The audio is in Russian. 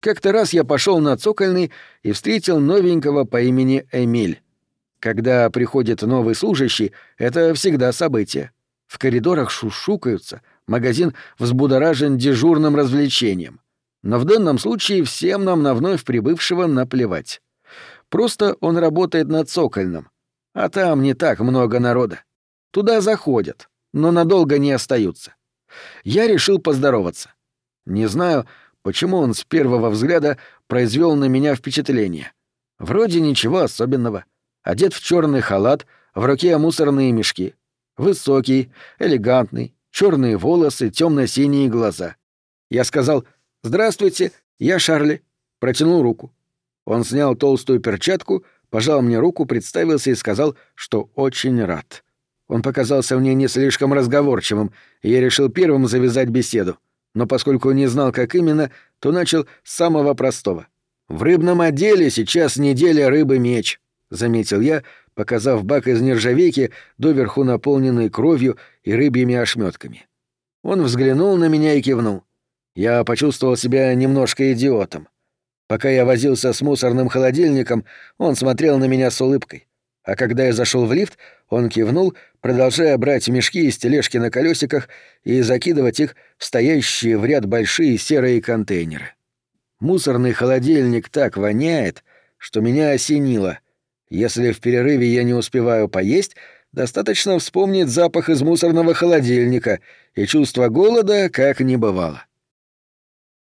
Как-то раз я пошел на цокольный и встретил новенького по имени Эмиль. Когда приходит новый служащий, это всегда событие. В коридорах шушукаются, магазин взбудоражен дежурным развлечением. Но в данном случае всем нам на вновь прибывшего наплевать. Просто он работает на цокольном. А там не так много народа. Туда заходят, но надолго не остаются. Я решил поздороваться. Не знаю, почему он с первого взгляда произвел на меня впечатление. Вроде ничего особенного. Одет в черный халат, в руке мусорные мешки. Высокий, элегантный, черные волосы, темно-синие глаза. Я сказал «Здравствуйте, я Шарли». Протянул руку. Он снял толстую перчатку, пожал мне руку, представился и сказал, что очень рад. Он показался мне не слишком разговорчивым, и я решил первым завязать беседу. Но поскольку не знал, как именно, то начал с самого простого. «В рыбном отделе сейчас неделя рыбы-меч», — заметил я, показав бак из нержавейки, доверху наполненный кровью и рыбьими ошметками. Он взглянул на меня и кивнул. Я почувствовал себя немножко идиотом. Пока я возился с мусорным холодильником, он смотрел на меня с улыбкой. А когда я зашел в лифт, он кивнул, продолжая брать мешки из тележки на колесиках и закидывать их в стоящие в ряд большие серые контейнеры. Мусорный холодильник так воняет, что меня осенило. Если в перерыве я не успеваю поесть, достаточно вспомнить запах из мусорного холодильника, и чувство голода как не бывало.